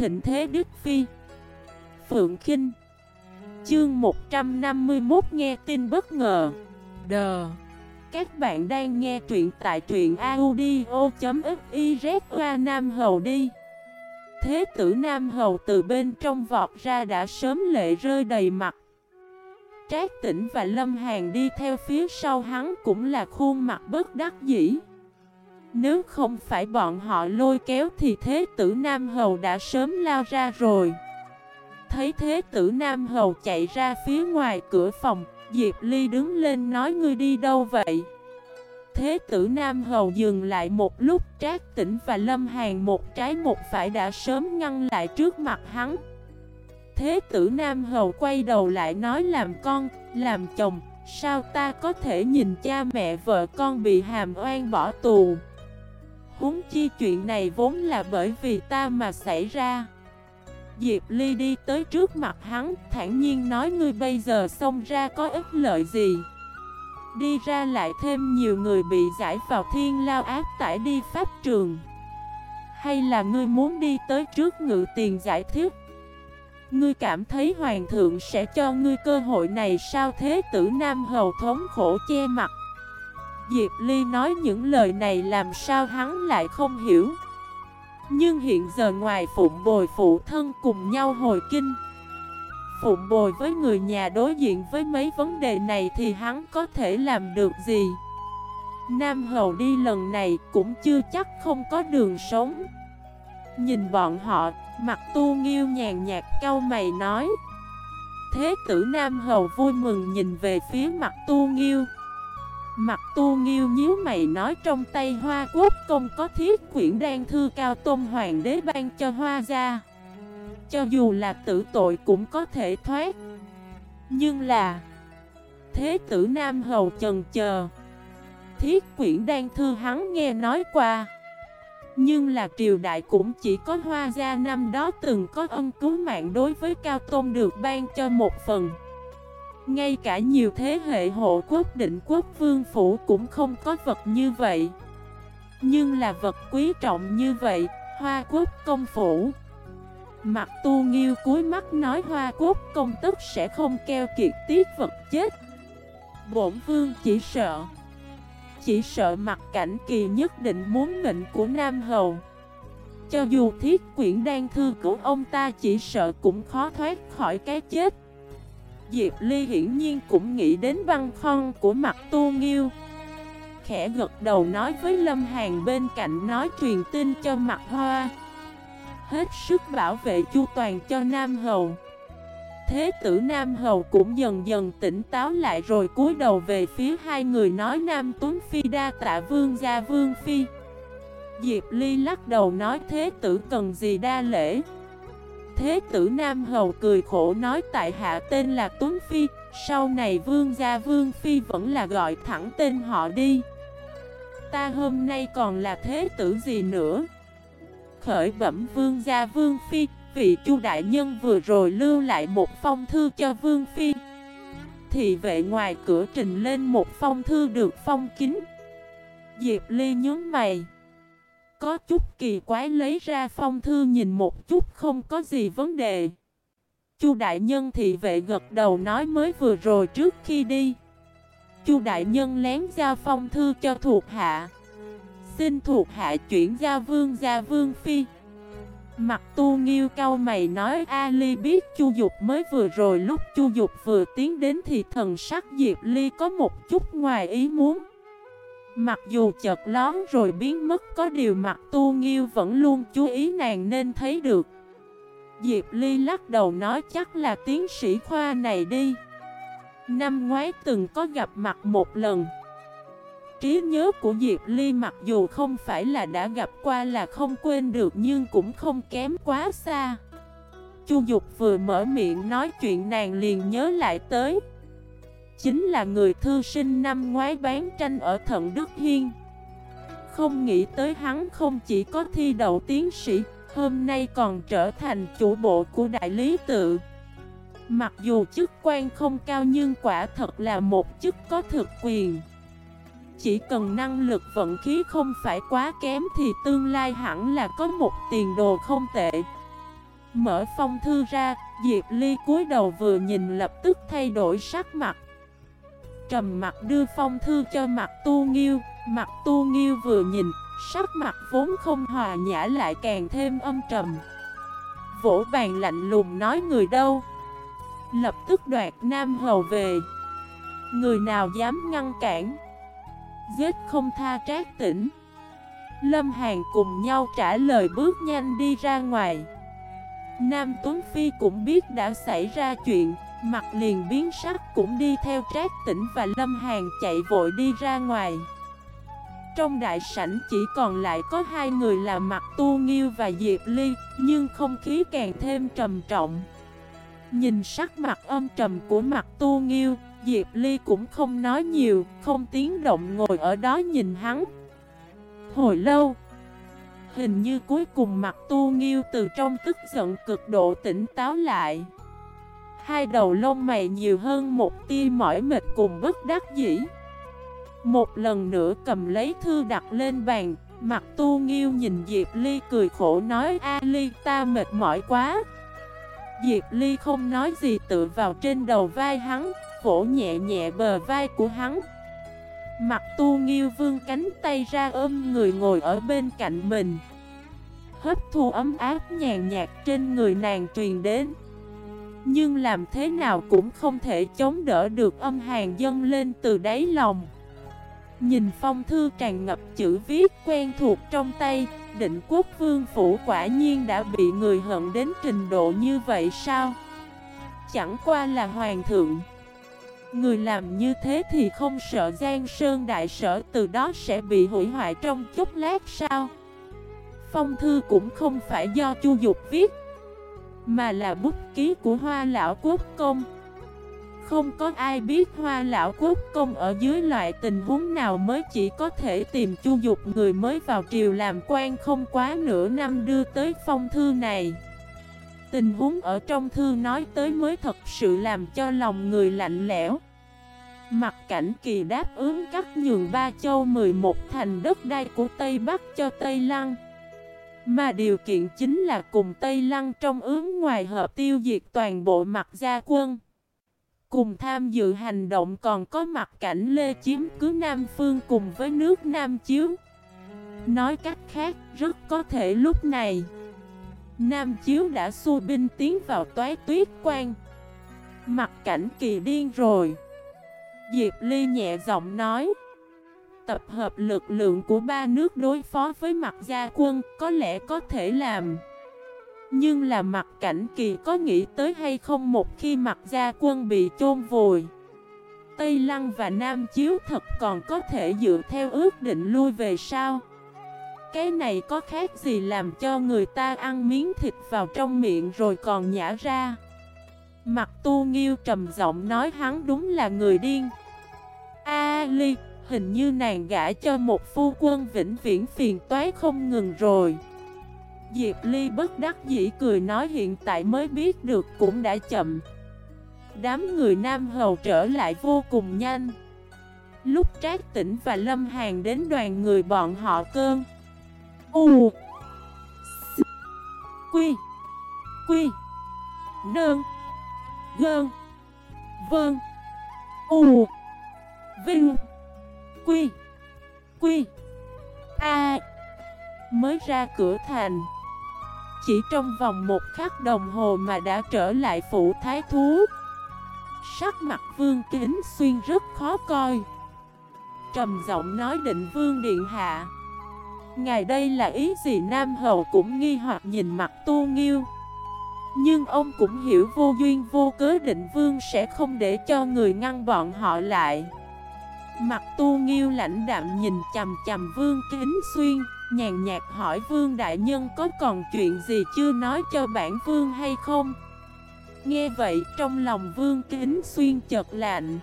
thịnh thế Đức Phi. Phượng Kinh. Chương 151 nghe tin bất ngờ. Đờ. Các bạn đang nghe truyện tại truyện audio.xyz qua Nam Hầu đi. Thế tử Nam Hầu từ bên trong vọt ra đã sớm lệ rơi đầy mặt. Trác tỉnh và Lâm Hàn đi theo phía sau hắn cũng là khuôn mặt bất đắc dĩ. Nếu không phải bọn họ lôi kéo thì thế tử Nam Hầu đã sớm lao ra rồi. Thấy thế tử Nam Hầu chạy ra phía ngoài cửa phòng Diệp Ly đứng lên nói ngươi đi đâu vậy? Thế tử Nam Hầu dừng lại một lúc Trác tỉnh và Lâm Hàn một trái một phải đã sớm ngăn lại trước mặt hắn. Thế tử Nam Hầu quay đầu lại nói làm con, làm chồng Sao ta có thể nhìn cha mẹ vợ con bị hàm oan bỏ tù? Huống chi chuyện này vốn là bởi vì ta mà xảy ra. Diệp Ly đi tới trước mặt hắn, thản nhiên nói, ngươi bây giờ xông ra có ích lợi gì? Đi ra lại thêm nhiều người bị giải vào thiên lao ác tải đi pháp trường. Hay là ngươi muốn đi tới trước ngự tiền giải thích? Ngươi cảm thấy hoàng thượng sẽ cho ngươi cơ hội này, sao thế tử Nam Hầu thống khổ che mặt? Diệp Ly nói những lời này làm sao hắn lại không hiểu. Nhưng hiện giờ ngoài phụng bồi phụ thân cùng nhau hồi kinh Phụng bồi với người nhà đối diện với mấy vấn đề này thì hắn có thể làm được gì? Nam Hầu đi lần này cũng chưa chắc không có đường sống. Nhìn bọn họ, mặt tu nghiêu nhàn nhạt cau mày nói Thế tử Nam Hầu vui mừng nhìn về phía mặt tu nghiêu. Mặt tu nghiêu nhíu mày nói trong tay hoa quốc công có thiết quyển đan thư cao tôn hoàng đế ban cho hoa gia. Cho dù là tử tội cũng có thể thoát. Nhưng là, Thế tử Nam Hầu chần chờ. Thiết quyển đan thư hắn nghe nói qua. Nhưng là triều đại cũng chỉ có hoa gia năm đó từng có ân cứu mạng đối với Cao Tôn được ban cho một phần. Ngay cả nhiều thế hệ hộ quốc định quốc vương phủ cũng không có vật như vậy. Nhưng là vật quý trọng như vậy, hoa quốc công phủ. Mặt tu nghiêu cuối mắt nói hoa quốc công tức sẽ không keo kiệt tiết vật chết. Bổn vương chỉ sợ chỉ sợ mặt cảnh kỳ nhất định muốn mệnh của Nam Hầu. Cho dù thiết quyển đang thư của ông ta chỉ sợ cũng khó thoát khỏi cái chết. Diệp Ly hiển nhiên cũng nghĩ đến băng khon của mặt tu nghiêu. Khẽ gật đầu nói với Lâm Hàn bên cạnh nói truyền tin cho mặt hoa. Hết sức bảo vệ chu toàn cho Nam Hầu. Thế tử Nam Hầu cũng dần dần tỉnh táo lại rồi cúi đầu về phía hai người nói Nam Tuấn Phi đa tạ vương gia vương phi. Diệp Ly lắc đầu nói thế tử cần gì đa lễ? Thế tử Nam Hầu cười khổ nói tại hạ tên là Tuấn Phi, Sau này vương gia vương phi vẫn là gọi thẳng tên họ đi. Ta hôm nay còn là thế tử gì nữa? Khởi bẩm vương gia vương phi, Vị chu đại nhân vừa rồi lưu lại một phong thư cho Vương Phi. Thì vệ ngoài cửa trình lên một phong thư được phong kín Diệp Ly nhớ mày. Có chút kỳ quái lấy ra phong thư nhìn một chút không có gì vấn đề. Chu đại nhân thị vệ gật đầu nói mới vừa rồi trước khi đi. Chu đại nhân lén giao phong thư cho thuộc hạ. Xin thuộc hạ chuyển gia vương gia vương phi. Mặt tu nghiêu cao mày nói Ali biết Chu Dục mới vừa rồi lúc Chu Dục vừa tiến đến thì thần sắc Diệp Ly có một chút ngoài ý muốn. Mặc dù chợt lón rồi biến mất, có điều mặt tu nghiêu vẫn luôn chú ý nàng nên thấy được. Diệp Ly lắc đầu nói chắc là tiến sĩ khoa này đi. Năm ngoái từng có gặp mặt một lần. Trí nhớ của Diệp Ly mặc dù không phải là đã gặp qua là không quên được nhưng cũng không kém quá xa. Chu Dục vừa mở miệng nói chuyện nàng liền nhớ lại tới. Chính là người thư sinh năm ngoái bán tranh ở Thận Đức Hiên. Không nghĩ tới hắn không chỉ có thi đậu tiến sĩ, hôm nay còn trở thành chủ bộ của đại lý tự. Mặc dù chức quan không cao nhưng quả thật là một chức có thực quyền. Chỉ cần năng lực vận khí không phải quá kém thì tương lai hẳn là có một tiền đồ không tệ Mở phong thư ra, Diệp Ly cúi đầu vừa nhìn lập tức thay đổi sắc mặt Trầm mặt đưa phong thư cho mặt tu nghiêu. Mặt tu nghiêu vừa nhìn, sắc mặt vốn không hòa nhã lại càng thêm âm trầm. Vỗ bàn lạnh lùng nói người đâu? Lập tức đoạt Nam Hầu về. Người nào dám ngăn cản? Giết không tha trác tỉnh. Lâm Hàn cùng nhau trả lời bước nhanh đi ra ngoài. Nam Tuấn Phi cũng biết đã xảy ra chuyện. Mặt liền biến sắc cũng đi theo trác tỉnh và Lâm Hàn chạy vội đi ra ngoài. Trong đại sảnh chỉ còn lại có hai người là Mặt Tu Nghiêu và Diệp Ly, Nhưng không khí càng thêm trầm trọng. Nhìn sắc mặt âm trầm của mặt Tu Nghiêu, Diệp Ly cũng không nói nhiều, Không tiếng động ngồi ở đó nhìn hắn. Hồi lâu, Hình như cuối cùng mặt tu nghiêu từ trong tức giận cực độ tỉnh táo lại. Hai đầu lông mày nhiều hơn một tia mỏi mệt cùng bất đắc dĩ. Một lần nữa cầm lấy thư đặt lên bàn, Mặt tu nghiêu nhìn Diệp Ly cười khổ nói, A Ly, ta mệt mỏi quá. Diệp Ly không nói gì, tự vào trên đầu vai hắn, Vỗ nhẹ nhẹ bờ vai của hắn. Mặt tu nghiêu vương cánh tay ra ôm người ngồi ở bên cạnh mình. Hấp thu ấm áp nhàn nhạt trên người nàng truyền đến. Nhưng làm thế nào cũng không thể chống đỡ được âm hàn dâng lên từ đáy lòng. Nhìn phong thư tràn ngập chữ viết quen thuộc trong tay Định quốc vương phủ quả nhiên đã bị người hận đến trình độ như vậy sao? Chẳng qua là hoàng thượng. Người làm như thế thì không sợ Giang Sơn Đại Sở từ đó sẽ bị hủy hoại trong chút lát sao? Phong thư cũng không phải do Chu Dục viết, mà là bút ký của Hoa Lão Quốc Công. Không có ai biết Hoa Lão Quốc Công ở dưới loại tình huống nào mới chỉ có thể tìm Chu Dục người mới vào triều làm quan không quá nửa năm đưa tới phong thư này. Tình huống ở trong thư nói tới mới thật sự làm cho lòng người lạnh lẽo Mặt cảnh kỳ đáp ứng cắt nhường ba châu 11 thành đất đai của Tây Bắc cho Tây Lăng mà điều kiện chính là cùng Tây Lăng trong ướm ngoài hợp tiêu diệt toàn bộ mặt gia quân. Cùng tham dự hành động còn có mặt cảnh Lê chiếm cứ Nam Phương cùng với nước Nam Chiếu. Nói cách khác, rất có thể lúc này Nam Chiếu đã xua binh tiến vào toái tuyết quan. Mặt cảnh kỳ điên rồi. Diệp Ly nhẹ giọng nói Tập hợp lực lượng của ba nước đối phó với mặt gia quân có lẽ có thể làm. Nhưng là mặt cảnh kỳ có nghĩ tới hay không một khi mặt gia quân bị chôn vùi? Tây Lăng và Nam Chiếu thật còn có thể dựa theo ước định lui về sao? Cái này có khác gì làm cho người ta ăn miếng thịt vào trong miệng rồi còn nhả ra? Mặt tu nghiêu trầm giọng nói hắn đúng là người điên. A Ly, hình như nàng gã cho một phu quân vĩnh viễn phiền toái không ngừng rồi. Diệp Ly bất đắc dĩ cười nói hiện tại mới biết được cũng đã chậm. Đám người Nam Hầu trở lại vô cùng nhanh. Lúc Trác Tỉnh và Lâm Hàn đến đoàn người bọn họ cơn. U. Quy. Quy. Nơn. Gơn. Vâng. U. Vinh. Quy. Quy. A. Mới ra cửa thành. Chỉ trong vòng một khắc đồng hồ mà đã trở lại phủ thái thú. Sắc mặt vương kính xuyên rất khó coi. Trầm giọng nói định vương điện hạ, Ngài đây là ý gì? Nam Hầu cũng nghi hoặc nhìn mặt tu nghiêu. Nhưng ông cũng hiểu vô duyên vô cớ định vương sẽ không để cho người ngăn bọn họ lại. Mặt tu nghiêu lãnh đạm nhìn chầm chầm vương kính xuyên, Nhàn nhạt hỏi, vương đại nhân, có còn chuyện gì chưa? Nói cho bản vương hay không? Nghe vậy, trong lòng vương kính xuyên chợt lạnh.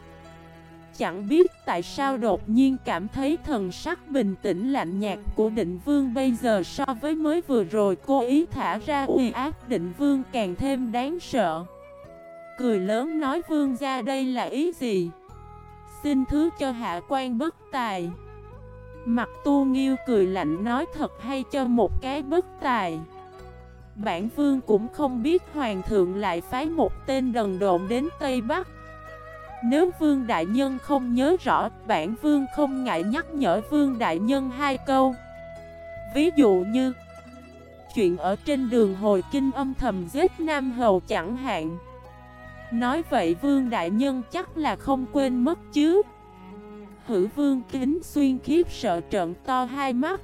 Chẳng biết tại sao đột nhiên cảm thấy thần sắc bình tĩnh lạnh nhạt của định vương bây giờ so với mới vừa rồi cô ý thả ra uy ác định vương càng thêm đáng sợ. Cười lớn nói, vương ra đây là ý gì? Xin thứ cho hạ quan bất tài. Mặt tu nghiêu cười lạnh nói thật hay cho một cái bất tài. Bản vương cũng không biết hoàng thượng lại phái một tên đần độn đến Tây Bắc. Nếu vương đại nhân không nhớ rõ, Bản vương không ngại nhắc nhở vương đại nhân hai câu. Ví dụ như, Chuyện ở trên đường hồi kinh âm thầm giết Nam Hầu chẳng hạn. Nói vậy vương đại nhân chắc là không quên mất chứ. Hữu vương kính xuyên khiếp sợ trợn to hai mắt.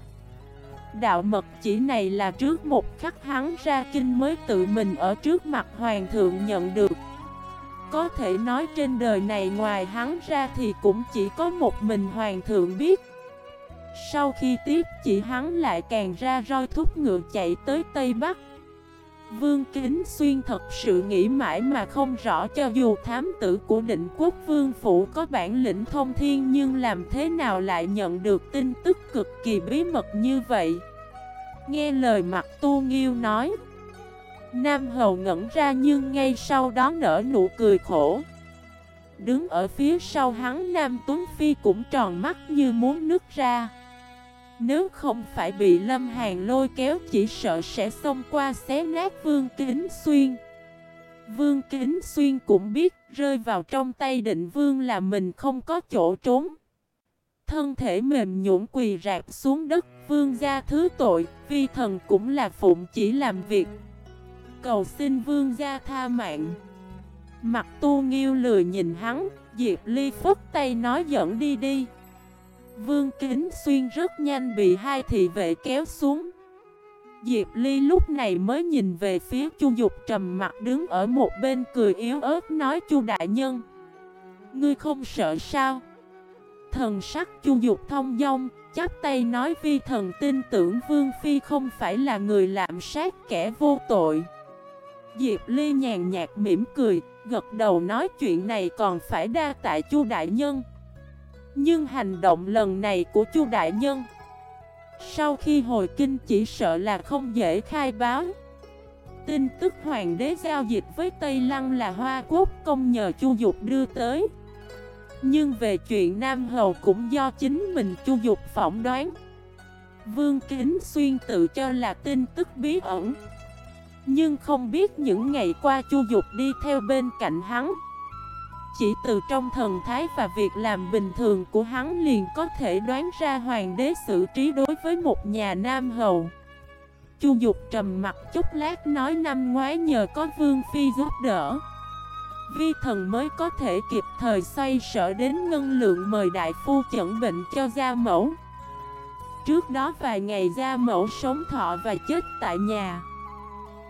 Đạo mật chỉ này là trước một khắc hắn ra kinh mới tự mình ở trước mặt hoàng thượng nhận được. Có thể nói trên đời này ngoài hắn ra thì cũng chỉ có một mình hoàng thượng biết. Sau khi tiếp chỉ hắn lại càng ra roi thúc ngựa chạy tới Tây Bắc. Vương Kính Xuyên thật sự nghĩ mãi mà không rõ cho dù thám tử của định quốc vương phủ có bản lĩnh thông thiên nhưng làm thế nào lại nhận được tin tức cực kỳ bí mật như vậy. Nghe lời mặt tu nghiêu nói, Nam Hầu ngẩn ra nhưng ngay sau đó nở nụ cười khổ. Đứng ở phía sau hắn Nam Tuấn Phi cũng tròn mắt như muốn nứt ra. Nếu không phải bị Lâm Hàn lôi kéo, chỉ sợ sẽ xông qua xé nát Vương Kính Xuyên. Vương Kính Xuyên cũng biết rơi vào trong tay định vương là mình không có chỗ trốn. Thân thể mềm nhũn quỳ rạp xuống đất, Vương gia thứ tội, Vi thần cũng là phụng chỉ làm việc. Cầu xin vương gia tha mạng. Mặt tu nghiêu lười nhìn hắn, Diệp Ly phất tay nói dẫn đi đi. Vương Kính Xuyên rất nhanh bị hai thị vệ kéo xuống. Diệp Ly lúc này mới nhìn về phía Chu Dục trầm mặt đứng ở một bên cười yếu ớt nói, Chu Đại Nhân, Ngươi không sợ sao? Thần sắc Chu Dục thông dong, chắp tay nói, vi thần tin tưởng Vương Phi không phải là người lạm sát kẻ vô tội. Diệp Ly nhàn nhạt mỉm cười, Gật đầu nói, chuyện này còn phải đa tại Chu Đại Nhân nhưng hành động lần này của Chu Đại Nhân, Sau khi hồi kinh chỉ sợ là không dễ khai báo. Tin tức hoàng đế giao dịch với Tây Lăng là Hoa Quốc công nhờ Chu Dục đưa tới. Nhưng về chuyện Nam Hầu cũng do chính mình Chu Dục phỏng đoán. Vương Kính Xuyên tự cho là tin tức bí ẩn. Nhưng không biết những ngày qua Chu Dục đi theo bên cạnh hắn chỉ từ trong thần thái và việc làm bình thường của hắn liền có thể đoán ra hoàng đế xử trí đối với một nhà nam hầu. Chu Dục trầm mặt chút lát nói năm ngoái nhờ có Vương Phi giúp đỡ. Vi thần mới có thể kịp thời xoay sở đến ngân lượng mời đại phu chẩn bệnh cho gia mẫu. Trước đó vài ngày gia mẫu sống thọ và chết tại nhà.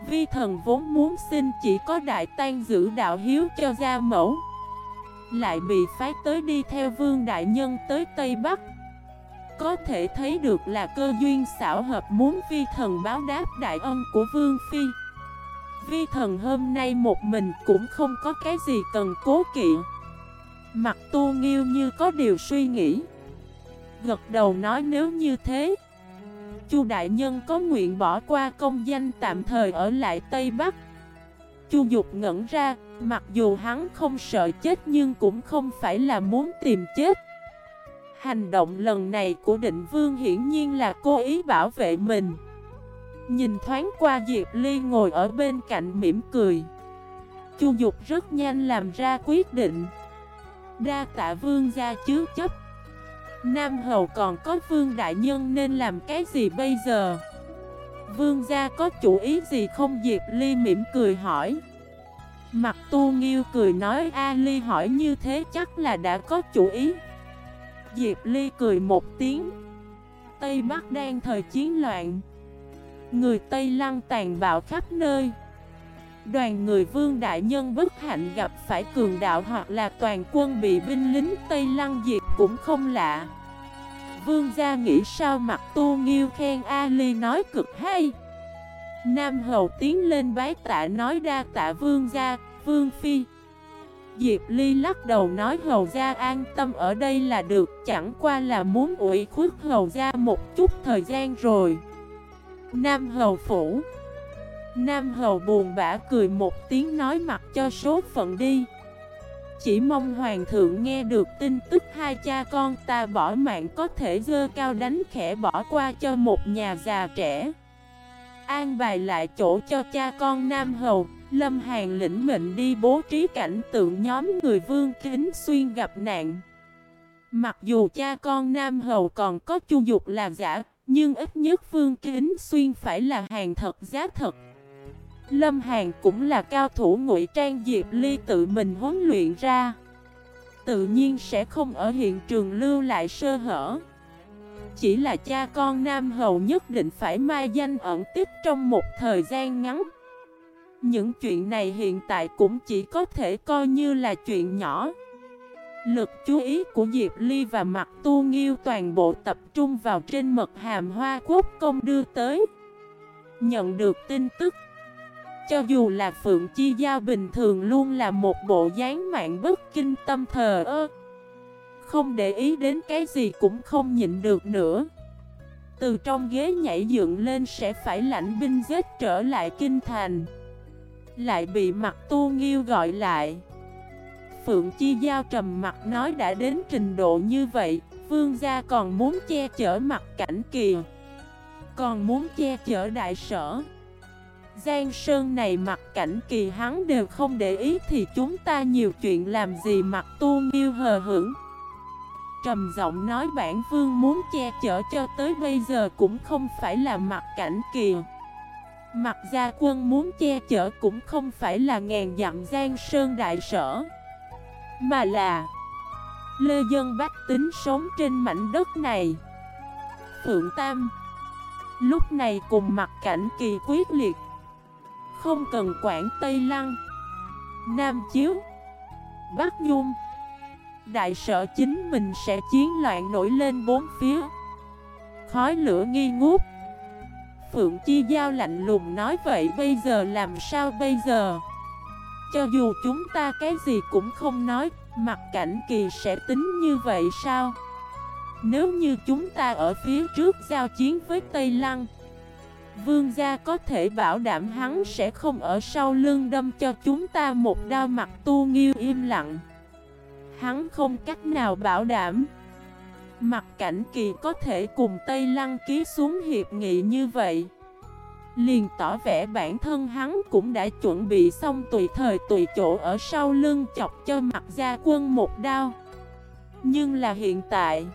Vi thần vốn muốn xin chỉ có đại tan giữ đạo hiếu cho gia mẫu lại bị phái tới đi theo vương đại nhân tới Tây Bắc. Có thể thấy được là cơ duyên xảo hợp muốn vi thần báo đáp đại ân của vương phi. Vi thần hôm nay một mình cũng không có cái gì cần cố kỵ. Mặt tu nghiêu như có điều suy nghĩ. Gật đầu nói nếu như thế Chu đại nhân có nguyện bỏ qua công danh tạm thời ở lại Tây Bắc. Chu Dục ngẩn ra, mặc dù hắn không sợ chết nhưng cũng không phải là muốn tìm chết. Hành động lần này của định vương hiển nhiên là cố ý bảo vệ mình. Nhìn thoáng qua Diệp Ly ngồi ở bên cạnh mỉm cười. Chu Dục rất nhanh làm ra quyết định. Đa tạ vương gia chứ chấp. Nam Hầu còn có vương đại nhân nên làm cái gì bây giờ? Vương gia có chủ ý gì không Diệp Ly mỉm cười hỏi Mặt tu nghiêu cười nói, A Ly hỏi như thế chắc là đã có chủ ý. Diệp Ly cười một tiếng. Tây Bắc đang thời chiến loạn. Người Tây lăng tàn bạo khắp nơi. Đoàn người vương đại nhân bất hạnh gặp phải cường đạo hoặc là toàn quân bị binh lính Tây lăng diệt cũng không lạ. Vương gia nghĩ sao mặt tu nghiêu khen Ali nói cực hay. Nam hầu tiến lên bái tạ nói đa tạ vương gia, vương phi. Diệp Ly lắc đầu nói hầu gia an tâm ở đây là được Chẳng qua là muốn ủy khuất hầu gia một chút thời gian rồi. Nam hầu phủ. Nam hầu buồn bã cười một tiếng nói mặt cho số phận đi. Chỉ mong hoàng thượng nghe được tin tức hai cha con ta bỏ mạng có thể dơ cao đánh khẽ bỏ qua cho một nhà già trẻ. An bài lại chỗ cho cha con Nam Hầu. Lâm Hàn lĩnh mệnh đi bố trí cảnh tượng nhóm người vương kính xuyên gặp nạn. Mặc dù cha con Nam Hầu còn có chu dục là giả, Nhưng ít nhất vương kính xuyên phải là hàng thật giá thật. Lâm Hàn cũng là cao thủ ngụy trang Diệp Ly tự mình huấn luyện ra. Tự nhiên sẽ không ở hiện trường lưu lại sơ hở. Chỉ là cha con Nam Hầu nhất định phải mai danh ẩn tích trong một thời gian ngắn. Những chuyện này hiện tại cũng chỉ có thể coi như là chuyện nhỏ. Lực chú ý của Diệp Ly và Mặt Tu Nghiêu toàn bộ tập trung vào trên mật hàm hoa quốc công đưa tới. Nhận được tin tức, cho dù là Phượng Chi Giao bình thường luôn là một bộ dáng mạng bất kinh tâm thờ ơ. Không để ý đến cái gì cũng không nhịn được nữa. Từ trong ghế nhảy dựng lên sẽ phải lãnh binh giết trở lại kinh thành. Lại bị mặt tu nghiêu gọi lại. Phượng Chi Giao trầm mặt nói đã đến trình độ như vậy, Vương gia còn muốn che chở mặt cảnh kìa. Còn muốn che chở đại sở. Giang Sơn này mặt cảnh kỳ hắn đều không để ý thì chúng ta nhiều chuyện làm gì mặt tu nghiêu hờ hững. Trầm giọng nói bản vương muốn che chở cho tới bây giờ cũng không phải là mặt cảnh kìa. Mặt gia quân muốn che chở cũng không phải là ngàn dặm Giang Sơn đại sở, Mà là Lê Dân bách tính sống trên mảnh đất này Phượng Tam, Lúc này cùng mặt cảnh kỳ quyết liệt, không cần quản Tây Lăng, Nam Chiếu, Bắc Nhung Đại sợ chính mình sẽ chiến loạn nổi lên bốn phía. Khói lửa nghi ngút. Phượng Chi Giao lạnh lùng nói, vậy bây giờ làm sao bây giờ? Cho dù chúng ta cái gì cũng không nói, Mặt cảnh kỳ sẽ tính như vậy sao? Nếu như chúng ta ở phía trước giao chiến với Tây Lăng, Vương gia có thể bảo đảm hắn sẽ không ở sau lưng đâm cho chúng ta một đao mặt tu nghiêu im lặng. Hắn không cách nào bảo đảm. Mặt cảnh kỳ có thể cùng Tây Lăng ký xuống hiệp nghị như vậy. Liền tỏ vẻ bản thân hắn cũng đã chuẩn bị xong tùy thời tùy chỗ ở sau lưng chọc cho mặt gia quân một đao. Nhưng là hiện tại,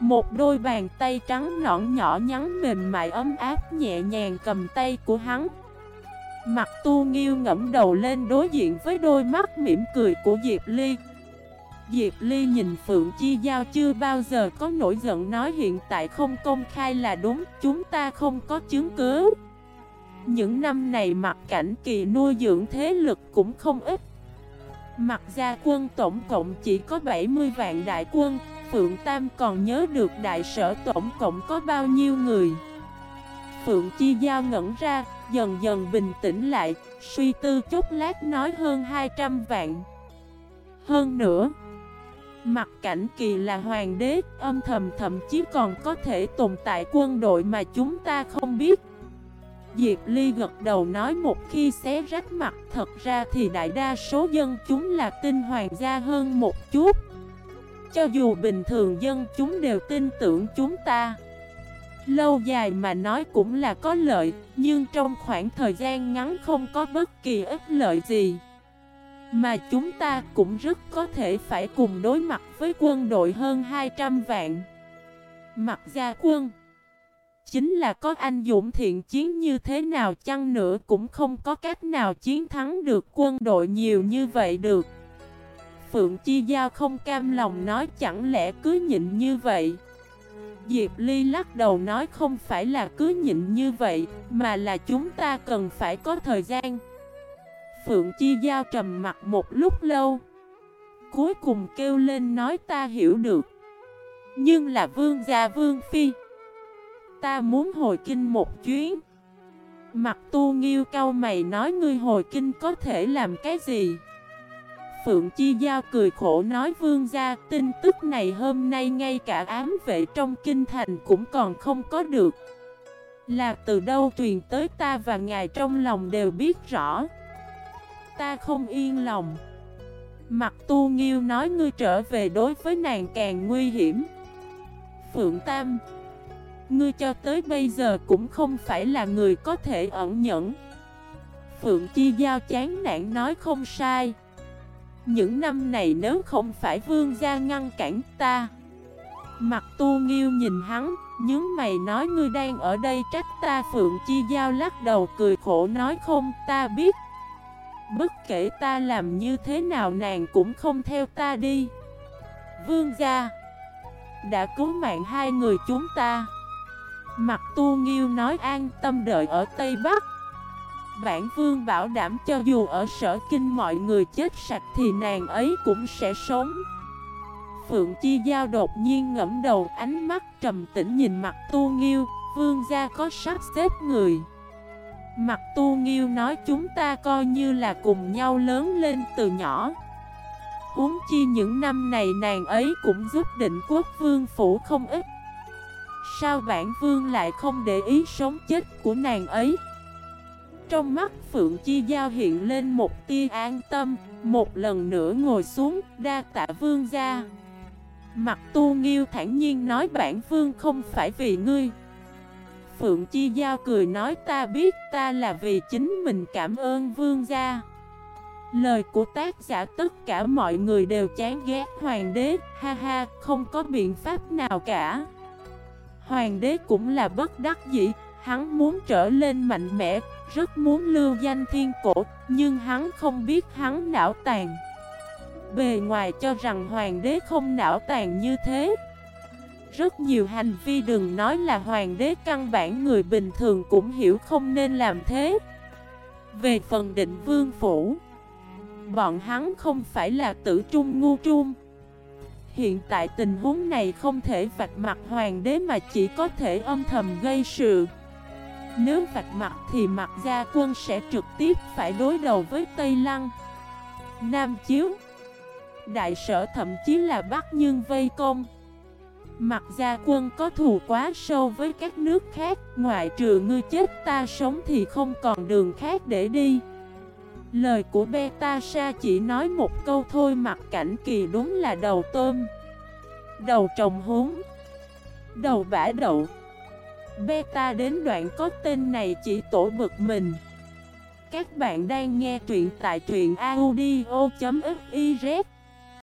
một đôi bàn tay trắng nõn nhỏ nhắn mềm mại ấm áp nhẹ nhàng cầm tay của hắn. Mặt tu nghiêu ngẫm đầu lên đối diện với đôi mắt mỉm cười của Diệp Ly. Diệp Ly nhìn Phượng Chi Giao chưa bao giờ có nổi giận nói hiện tại không công khai là đúng Chúng ta không có chứng cứ. Những năm này mặt cảnh kỳ nuôi dưỡng thế lực cũng không ít. Mặt gia quân tổng cộng chỉ có 70 vạn đại quân Phượng Tam còn nhớ được đại sở tổng cộng có bao nhiêu người. Phượng Chi Giao ngẩn ra, dần dần bình tĩnh lại, suy tư chút lát nói hơn 200 vạn. Hơn nữa Mặt cảnh kỳ là hoàng đế, âm thầm thậm chí còn có thể tồn tại quân đội mà chúng ta không biết. Diệp Ly gật đầu nói một khi xé rách mặt Thật ra thì đại đa số dân chúng là tin hoàng gia hơn một chút. Cho dù bình thường dân chúng đều tin tưởng chúng ta. Lâu dài mà nói cũng là có lợi Nhưng trong khoảng thời gian ngắn không có bất kỳ ích lợi gì. Mà chúng ta cũng rất có thể phải cùng đối mặt với quân đội hơn 200 vạn. Mặt gia quân. Chính là có anh dũng thiện chiến như thế nào chăng nữa cũng không có cách nào chiến thắng được quân đội nhiều như vậy được. Phượng Chi Giao không cam lòng nói chẳng lẽ cứ nhịn như vậy? Diệp Ly lắc đầu nói không phải là cứ nhịn như vậy, Mà là chúng ta cần phải có thời gian. Phượng Chi Giao trầm mặt một lúc lâu. Cuối cùng kêu lên nói ta hiểu được. Nhưng là vương gia vương phi. Ta muốn hồi kinh một chuyến. Mặt tu nghiêu cao mày nói ngươi hồi kinh có thể làm cái gì? Phượng Chi Giao cười khổ nói vương gia, tin tức này hôm nay ngay cả ám vệ trong kinh thành cũng còn không có được. Là từ đâu truyền tới ta và ngài trong lòng đều biết rõ. Ta không yên lòng. Mặt tu nghiêu nói ngươi trở về đối với nàng càng nguy hiểm. Phượng Tam, Ngươi cho tới bây giờ cũng không phải là người có thể ẩn nhẫn. Phượng Chi Giao chán nản nói không sai. Những năm này nếu không phải vương gia ngăn cản ta Mặt tu nghiêu nhìn hắn, Nhướng mày nói ngươi đang ở đây trách ta. Phượng Chi Giao lắc đầu cười khổ nói không, ta biết. Bất kể ta làm như thế nào nàng cũng không theo ta đi. Vương gia, Đã cứu mạng hai người chúng ta. Mặt tu nghiêu nói an tâm đợi ở Tây Bắc. Bản vương bảo đảm cho dù ở sở kinh mọi người chết sạch thì nàng ấy cũng sẽ sống. Phượng Chi Giao đột nhiên ngẫm đầu, ánh mắt trầm tĩnh nhìn mặt tu nghiêu. Vương gia có sắp xếp người. Mặt tu nghiêu nói chúng ta coi như là cùng nhau lớn lên từ nhỏ. Huống chi những năm này nàng ấy cũng giúp định quốc vương phủ không ít. Sao bản vương lại không để ý sống chết của nàng ấy? Trong mắt Phượng Chi Giao hiện lên một tia an tâm, Một lần nữa ngồi xuống, đa tạ vương gia. Mặt tu nghiêu thản nhiên nói bản vương không phải vì ngươi. Phượng Chi Giao cười nói, ta biết, ta là vì chính mình cảm ơn vương gia. Lời của tác giả tất cả mọi người đều chán ghét. Hoàng đế, Ha ha, không có biện pháp nào cả. Hoàng đế cũng là bất đắc dĩ. Hắn muốn trở lên mạnh mẽ, Rất muốn lưu danh thiên cổ, Nhưng hắn không biết hắn não tàn. Bề ngoài cho rằng hoàng đế không não tàn như thế. Rất nhiều hành vi đừng nói là hoàng đế, căn bản người bình thường cũng hiểu không nên làm thế. Về phần định vương phủ, Bọn hắn không phải là tử trung ngu trung. Hiện tại tình huống này không thể vạch mặt hoàng đế mà chỉ có thể âm thầm gây sự. Nếu vạch mặt thì mặt gia quân sẽ trực tiếp phải đối đầu với Tây Lăng, Nam Chiếu. Đại sở thậm chí là bắt Nhưng vây công. Mặt gia quân có thù quá sâu với các nước khác, Ngoại trừ ngươi chết ta sống thì không còn đường khác để đi. Lời của Beta Sa chỉ nói một câu thôi mặt cảnh kỳ đúng là đầu tôm, Đầu trồng húng, Đầu bã đậu. Beta đến đoạn có tên này chỉ tổ bực mình. Các bạn đang nghe truyện tại truyện audio.fif